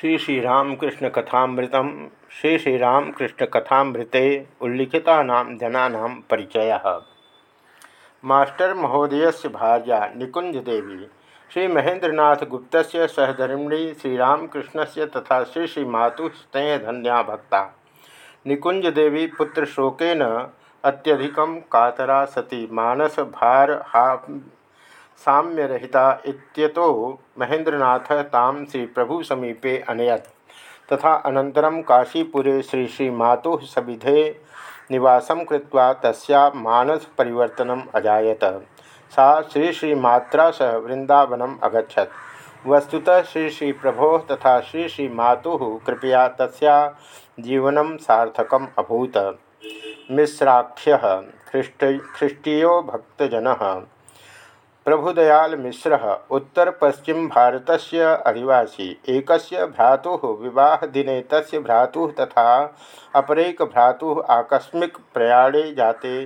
श्री श्रीरामकृष्ण कथामृतम, श्री श्रीरामकृष्ण कथामृते उल्लिखिता जना परिचय। मास्टर से भार्या श्री महेंद्रनाथ गुप्त सहधर्मिणी श्रीरामकृष्ण से तथा श्री श्री मातु स्नेहधन्या भक्ता। निकुंज देवी पुत्र शोकन अत्यधिक कातरा सती मानस भार साम्यरहिता इत्यतो श्री प्रभु समीपे अनयत। तथा अनन्तरं काशीपुरे श्री श्री मातुः सविधे निवासं कृत्वा तस्या मानस परिवर्तनम अजायत। सा श्री श्री मात्रा सह वृंदावनम अगछत वस्तुतः श्री श्री प्रभो तथा श्री श्री मातुः कृपया तस्या जीवनं सार्थकम अभूत। मिश्राख्य ख्रीष्ट ख्रीष्टीयो भक्तजन। प्रभुदयाल मिश्र उत्तर पश्चिम भारत अधिवासी। एक भ्रातु विवाह दिने तस् भ्रातु तथा अपरेक भ्रातु आकस्मिक प्रयाणे जाते।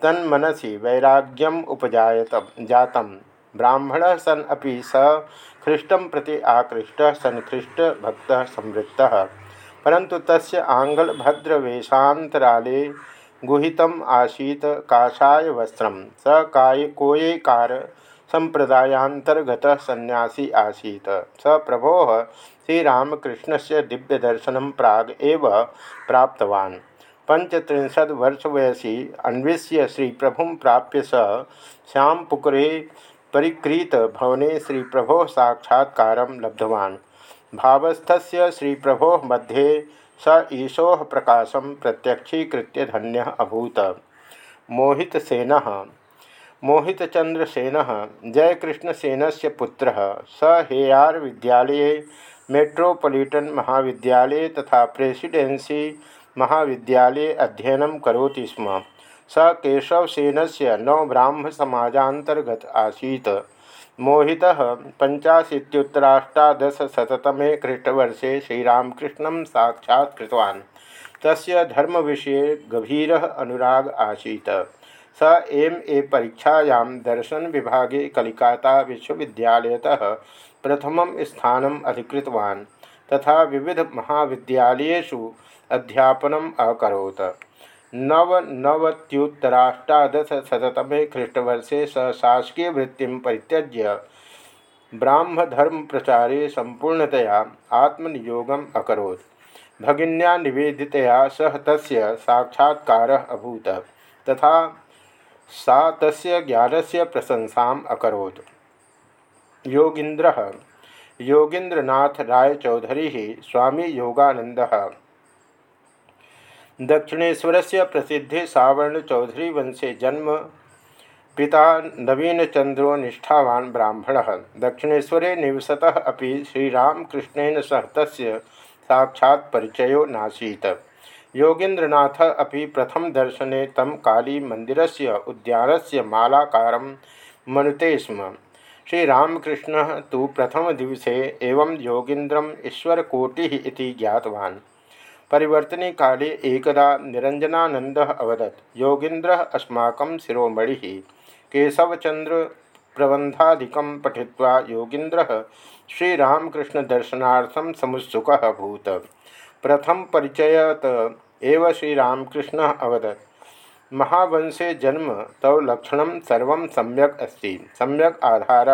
तन्मनसी वैराग्यम उपजात जात ब्राह्मण सन अभी स ख्रीष्ट प्रति आकृष्ट, सन ख्रीष्ट भक्त संवृत्त परंतु तस्य आंग्ल भद्रवेशातराले गुहितम आसीत काषाय वस्त्र स काय कोयेकार संप्रदायांतर्गत सन्यासी आसीत। स प्रभो श्रीरामकृष्ण से दिव्यदर्शन प्राग एव प्राप्तवान्। पंचत्रिंशद अन्वेष्य श्री प्रभु प्राप्य स श्यामपुकुरे परिक्रीत भवने श्री प्रभो साक्षात्कार लब्धवान्। भावस्थस्य श्री प्रभो मध्ये स ईशो प्रकाशम प्रत्यक्षीकृत धन्य अभूत। मोहितसेन मोहितचंद्रसेन जयकृष्णसेन से पुत्र, स हेयार विद्यालये मेट्रोपोलिटन महाविद्यालये तथा प्रेसिडेंसी महाविद्यालये अध्ययन करोति स्म। स केशवसेन से नवब्राह्मसमाजातर्गत आसीत्। मोहिता पंचाशीत्युत्तराष्टादशतमे ख्रीष्टवर्षे श्रीरामकृष्ण साक्षात्तवान् तस्य धर्मविषये गभीर अनुराग आसीत्। स एम ए परीक्षायां दर्शन विभागे कलिकाता विश्वविद्यालयतः प्रथम स्थानम् अधिकृतवान्, तथा विविध महाविद्यालयेषु अध्यापनम् अकरोत्। नवनवत्युत्तराष्टादशतमे ख्रीष्टवर्षे स शासकीय वृत्ति परित्यज्य ब्राह्मधर्म प्रचारे संपूर्णतया आत्मनियोगम अकरोत्। भगिन्या निवेदितया सह तस्य साक्षात्कार अभूत तथा सा तस्य ज्ञानस्य प्रशंसाम् अकरोत्। योगीन्द्रः योगीन्द्रनाथ रायचौधरी स्वामी योगानन्दः दक्षिणेश्वर से प्रसिद्धे सावर्ण चौधरी वंशे जन्म। पिता नवीनचंद्रो निष्ठावान ब्राह्मण। दक्षिणेशरे निवसतः अभी श्रीरामकृष्णन सह तस् साक्षात् नासीत। योगींद्रनाथ अभी प्रथम दर्शने तम काली मंदिर से उद्यान से मालाकार मनुते स्म। श्रीरामकृष्ण तो प्रथम दिवसे एवं योगींद्रम ईश्वरकोटि ज्ञातवान्। परिवर्तने काले एकदा निरंजनानंद अवदत्। योगींद्र अस्माक शिरोमणि केशवचंद्र प्रबंधादिकं पठित्वा योगींद्र श्रीरामकृष्णदर्शनार्थं समुत्सुक अभूत। प्रथम परिचयत एव श्रीरामकृष्ण अवदत्। महावंशे जन्म तव लक्षण सर्व सम्यक अस्त। सम्यक आधार।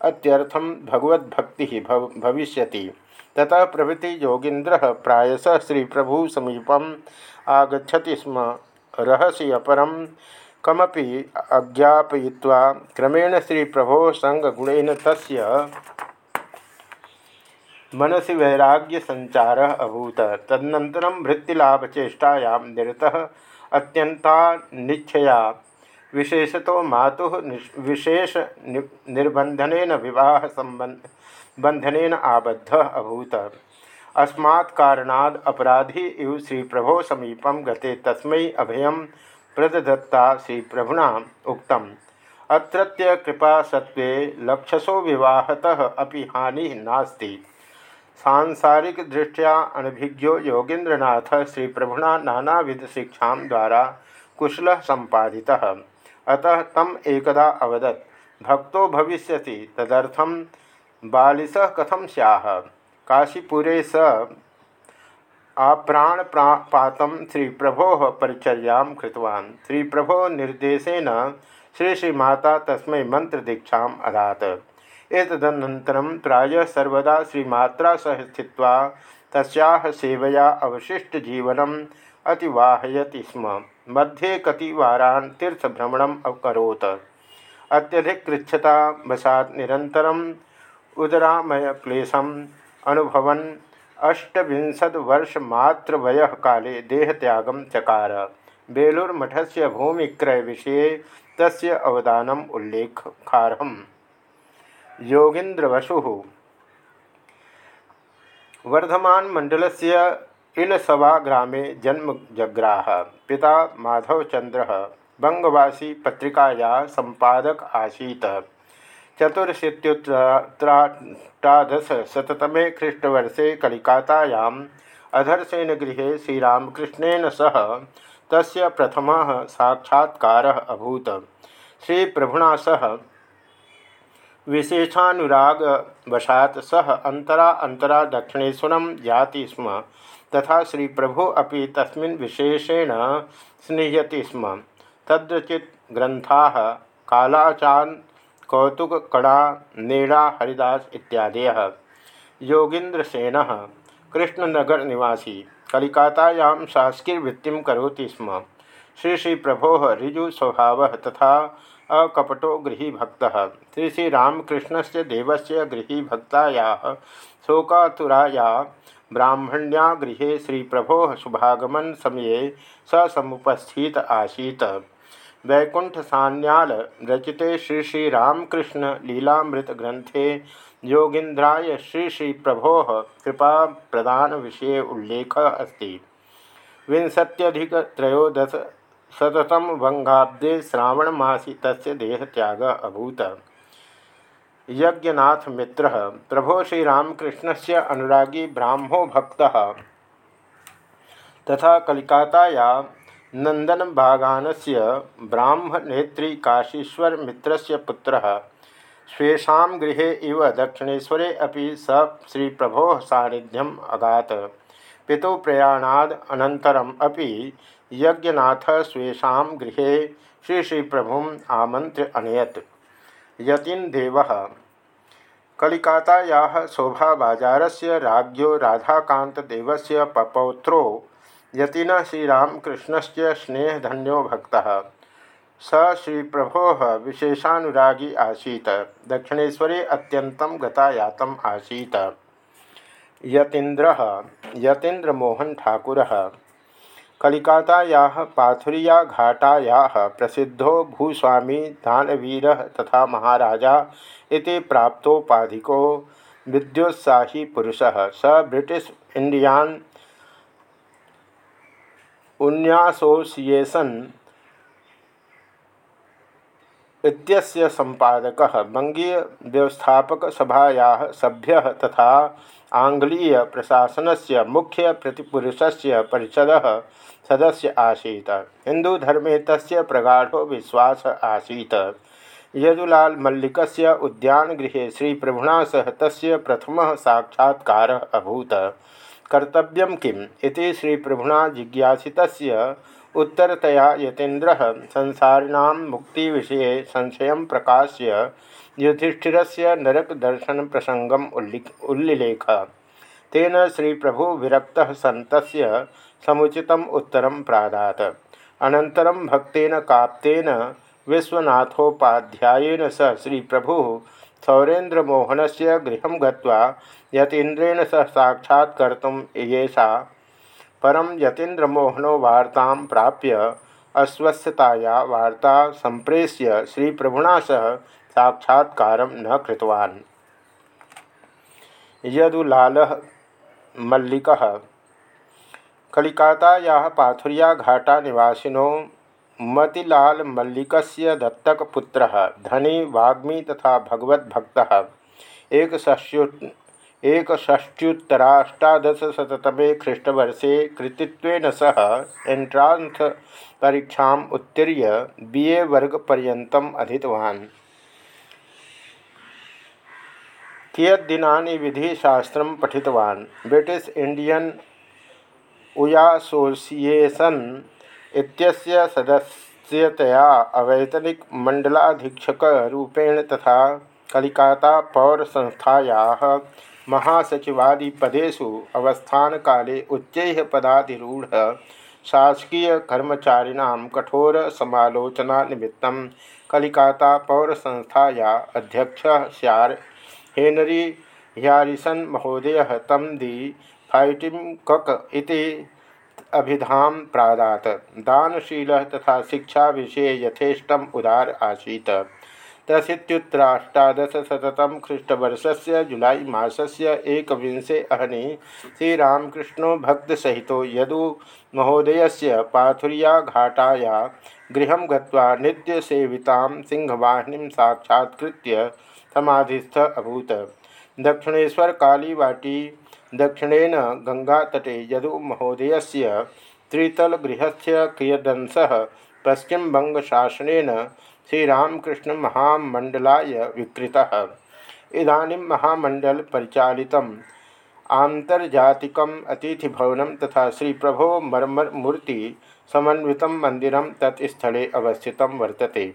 अत्यर्थम भगवद्भक्ति भव, भविष्यति। ततः प्रभृति योगींद्र प्रायश श्री प्रभु समीपम आगछति स्म। रहसी अपरम कमपि अज्ञापयित्वा क्रमेण श्री प्रभो संगगुणेन तस्य मनसि वैराग्य संचार अभूत। तदनन्तरं वृत्तिलाभचेष्टायां निरतः अत्यंता निच्छया विशेषतो मातुः विशेष निर्बंधन विवाह संबंध बंधन आबद्ध अभूत। अस्मात् इव श्री प्रभो समीपम गते तस्मै अभयम प्रदत्ता श्री प्रभुना उक्तम। अत्रत्य कृपा सत्वे लक्षसो विवाहतः अपि हानि नास्ति। सांसारिक दृष्टिया अनभिज्ञो योगींद्रनाथ श्री प्रभुना नानाविध शिक्षा द्वारा कुशल संपादितः। अतः तम एकदा अवदत्, भक्तो भविष्यति तदर्थम बालिश कथम सैह काशीपुरे स आप्राण पात श्री प्रभो परिचर्या श्री प्रभो निर्देशन श्री श्रीमाता तस्मै मंत्रदीक्षा अदात। एतदनन्तरं प्रायः सर्वदा श्रीमात्रा सह स्थित्वा तस्याः सेवया अवशिष्टजीवनम् अतिवाहयति स्म। मध्ये कतिवारान् तीर्थभ्रमणम् अकरोत्। अत्यधिकृच्छता वशात् निरन्तरम् उदरामयक्लेशम् अनुभवन्। अष्टविंशद्वर्षमात्रवयः काले देहत्यागं चकार। बेलूरुमठस्य भूमिक्रयविषये तस्य अवदानम् उल्लेखार्हम् योगीन्द्रवसुः। वर्धमानमण्डलस्य इलसवा ग्रामे जन्म जग्राह। पिता माधवचंद्र बंगवासी पत्रिकाया संपादक आसीत। चतुरशीत्युत्तराष्टादशतमे ख्रीष्टवर्षे कलिकातायाम् अधरसेनगृहे श्रीरामकृष्णेन सह प्रथमः साक्षात्कारः अभूत्। श्रीप्रभुना सह विशेषानुरागवशात् सह अंतरा अंतरा दक्षिणेश्वर जाति स्म, तथा श्री प्रभु अभी तस्मिन् विशेषेण स्निह्यति स्म। तद्रचित ग्रंथा कालाचान कौतुककणा नेड़ा, हरिदास इत्यादय। योगींद्रसेन, कृष्णनगर निवासी, कलिकातायां शासकीयवृत्तिं कौती स्म। श्री श्री प्रभो ऋजु स्वभाव तथा अकपटो गृहीभक्त। श्री श्रीरामकृष्ण से देवस्य गृहीभक्ताया शोकातुराया, ब्राह्मण्या गृह श्री प्रभो शुभागमन समय स समुपस्थित आसीत। वैकुंठ सान्याल रचिते श्री श्री रामकृष्ण लीलामृत ग्रंथे। योगींद्राय श्री श्री प्रभो कृपा प्रदान विषय उल्लेख अस्ति। विंशत्यधिक त्रयोदश शतम वंगाब्दे श्रावणमासी तस्य देहत्याग अभूत। यज्ञनाथ मित्र, प्रभो श्रीरामकृष्ण से अनुरागी ब्राह्मो भक्त। तथा कलिकाताया नंदन बागान से ब्राह्मनेत्री काशीश्वर मित्र पुत्र। स्वेशा गृह इव दक्षिणेशरे अभी स श्री प्रभो सानिध्यम अगात। पिता प्रयाणाद अनन्तरम अपि यज्ञनाथ स्वेशा गृह श्री श्री प्रभु आमंत्र्य अनयत यतीन्देव कलिकाताया शोभाबाजार से से पपौत्रो यतिन श्रीरामकृष्ण से स्नेहधन्यो भक्त। स श्री प्रभो विशेषानुरागी आसीत। दक्षिणेशरे अत्यंतं गतायातम आसीत। यतीन्द्र, यतीन्द्रमोहन ठाकुर, कलिकाताया पाथुरिया घाटाया प्रसिद्धो भूस्वामी दानवीर तथा महाराजा इति प्राप्तोपाधिको विद्योत्साही पुरुष। स ब्रिटिश इंडियान उन्यासोसिएशन इत्यस्य संपादकः बंगीय व्यवस्थापक सभायाः सभ्यः तथा आंग्लीय प्रशासनस्य मुख्य प्रतिपुरुषस्य परिषदः सदस्य आसीत्। हिंदूधर्मे तस्य प्रगाढ़ो विश्वास आसीत्। यदुलाल मल्लिकस्य उद्यानगृहे श्रीप्रभुना सह प्रथमः साक्षात्कारः अभूत्। कर्तव्यं किम्? इति श्रीप्रभुना जिज्ञासितस्य उत्तरतया यतीन्द्रः संसारिणां मुक्तिविषये संशयं प्रकाश्य युधिष्ठिरस्य नरकदर्शनप्रसङ्गम् उल्लिख, उल्लिलेख। तेन श्रीप्रभु विरक्तः सन्तस्य समुचितम् उत्तरं प्रादात्। अनन्तरं भक्तेन काप्तेन विश्वनाथोपाध्यायेन स श्रीप्रभुः सौरेन्द्रमोहनस्य गृहं गत्वा यतीन्द्रेण सह साक्षात्कर्तुम् येषा परं यतीन्द्रमोहनो वार्तां प्राप्य अस्वस्थताया वार्ता सम्प्रेष्य श्रीप्रभुना सह साक्षात्कार न कृतवान्। यदुलालः मल्लिकः, कलिकाताया पाथुरिया घाटा निवासिनो मतिलाल मल्लिकस्य दत्तकपुत्रः, धनी, वाग्मी तथा भगवद्भक्तः। एकषष्ट्युत् एकषष्ट्युत्तराष्टादशशततमे ख्रीष्टवर्षे कृतित्वेन सह एंट्रांस परीक्षाम् उत्तीर्य बी ए वर्गपर्यन्तम् अधीतवान्। कियद्दिनानि विधिशास्त्रं पठितवान्? ब्रिटिश इंडियन उयासोसिएशन इत्यस्य सदस्यतया अवैतनिक रूपेण तथा कलिकाता पौर संस्थायाः महासचिवादिपदेषु अवस्थानकाले उच्चैः पदाधिरूढः शासकीयकर्मचारिणां कठोरसमालोचनानिमित्तं कलिकाता पौरसंस्थाया अध्यक्षः स्यार् हेनरी ह्यारिसन महोदय तम दि फाइटिंग कक इति अभिधाम प्रादात। दानशील तथा शिक्षा विषय यथेष्टम उदार आसीत। त्रशीत्युत्तराष्टादशतम ख्रीष्टवर्ष से जुलाई मसस्य एकविंशे अहनि श्रीरामकृष्णो भक्तसहित यदु महोदय से पाथुरियाघाटाया गृह गत्वा सिंहवाहिनीं साक्षात्कृत्य समाधिस्थ अभूत। दक्षिणेशर कालीवाटी दक्षिणेन गंगातटे यदु महोदय से त्रितलगृह कियदंशः पश्चिमबंगशासनेन श्रीरामकृष्ण महामंडलाय विकृत इदानीं महामंडल परिचालित आंतर्जातिकम अतिथिभवन तथा श्री प्रभो मर्मर मूर्ति समन्वित मंदिर तत्स्थले अवस्थित वर्तते।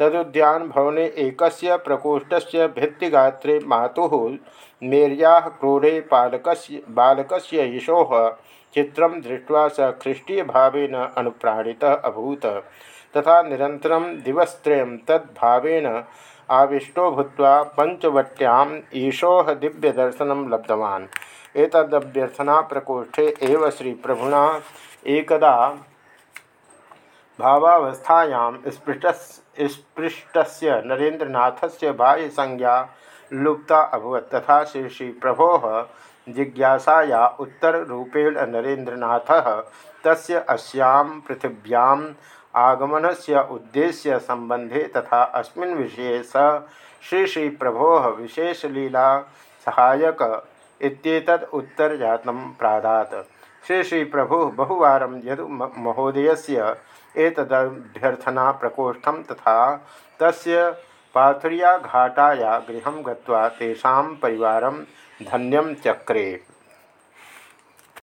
तदुद्यान भवने एक प्रकोष्ठ से भित्तिगात्रे मातुः मेर्या क्रोडे बालक बालक यशो चित्र दृष्ट्वा स ख्रीष्टीय भाव अनुप्राणित अभूत। तथा निरंतरम दिवसत्रयं तद्भावेन आविष्टो भूत्वा पंचवट्याम ईशोह दिव्यदर्शन लब्धवान्। एतदभ्यर्थना प्रकोष्ठे एव श्री प्रभुना एकदा भावावस्थायां स्पृष्टस्य नरेन्द्रनाथस्य बाह्यसंज्ञा लुप्ता अभवत्। तथा श्री श्री प्रभो जिज्ञासाया उत्तररूपेण नरेन्द्रनाथ तस्य अस्यां पृथिव्याम् आगमन से उद्देश्य संबंधे तथा अस्मिन् विषये स श्री श्री प्रभो विशेषलीला सहायक इत्येतद् उत्तरजातं प्रादात्। श्री श्री प्रभु बहुवार यदु महोदय से एतदभ्यर्थना प्रकोष्ठ तथा तस्य पाथुरियाघाटाया गृह गत्वा परिवार धन्यम चक्रे।